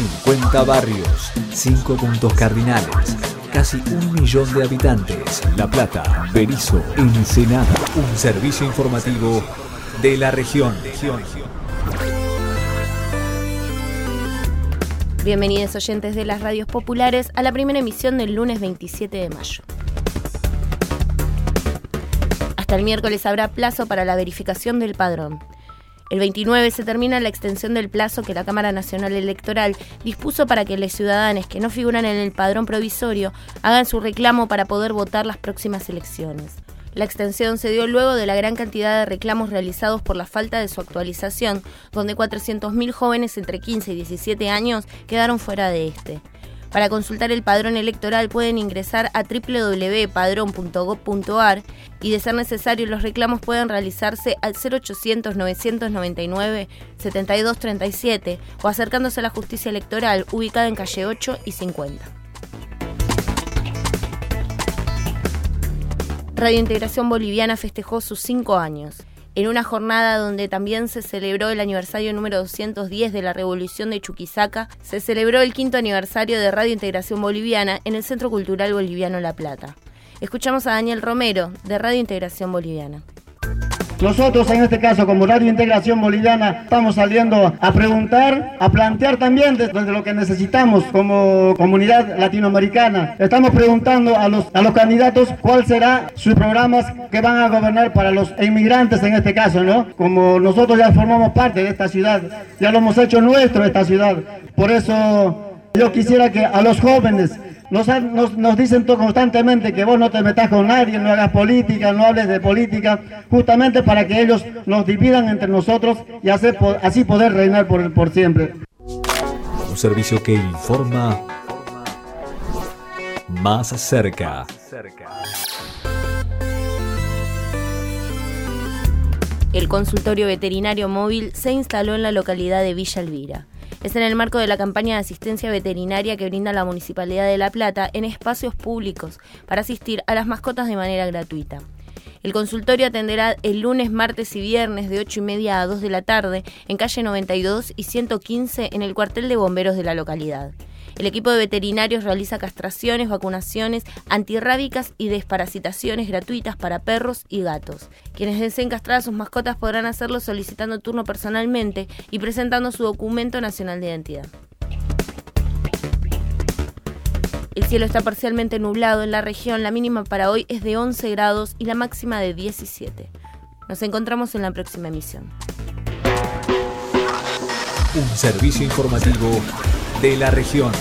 50 barrios, 5 puntos cardinales, casi un millón de habitantes. La Plata, Berizo, Ensenada. Un servicio informativo de la región. Bienvenidos oyentes de las radios populares a la primera emisión del lunes 27 de mayo. Hasta el miércoles habrá plazo para la verificación del padrón. El 29 se termina la extensión del plazo que la Cámara Nacional Electoral dispuso para que los ciudadanos que no figuran en el padrón provisorio hagan su reclamo para poder votar las próximas elecciones. La extensión se dio luego de la gran cantidad de reclamos realizados por la falta de su actualización, donde 400.000 jóvenes entre 15 y 17 años quedaron fuera de este. Para consultar el padrón electoral pueden ingresar a www.padrón.gov.ar y de ser necesario los reclamos pueden realizarse al 0800 999 7237 o acercándose a la justicia electoral ubicada en calle 8 y 50. Radio Integración Boliviana festejó sus cinco años en una jornada donde también se celebró el aniversario número 210 de la Revolución de Chuquisaca, se celebró el quinto aniversario de Radio Integración Boliviana en el Centro Cultural Boliviano La Plata. Escuchamos a Daniel Romero, de Radio Integración Boliviana. Nosotros en este caso como Radio Integración Boliviana estamos saliendo a preguntar, a plantear también desde lo que necesitamos como comunidad latinoamericana. Estamos preguntando a los, a los candidatos cuál será sus programas que van a gobernar para los inmigrantes en este caso, ¿no? Como nosotros ya formamos parte de esta ciudad, ya lo hemos hecho nuestro esta ciudad. Por eso yo quisiera que a los jóvenes nos, nos, dicen constantemente que vos no te metas con nadie, no hagas política, no hables de política, justamente para que ellos nos dividan entre nosotros y así poder reinar por, por siempre. Un servicio que informa más cerca. El consultorio veterinario móvil se instaló en la localidad de Villa Elvira. Es en el marco de la campaña de asistencia veterinaria que brinda la Municipalidad de La Plata en espacios públicos para asistir a las mascotas de manera gratuita. El consultorio atenderá el lunes, martes y viernes de 8 y media a 2 de la tarde en calle 92 y 115 en el cuartel de bomberos de la localidad. El equipo de veterinarios realiza castraciones, vacunaciones antirrábicas y desparasitaciones gratuitas para perros y gatos. Quienes deseen castrar a sus mascotas podrán hacerlo solicitando turno personalmente y presentando su documento nacional de identidad. El cielo está parcialmente nublado en la región, la mínima para hoy es de 11 grados y la máxima de 17. Nos encontramos en la próxima emisión. Un servicio informativo de la región.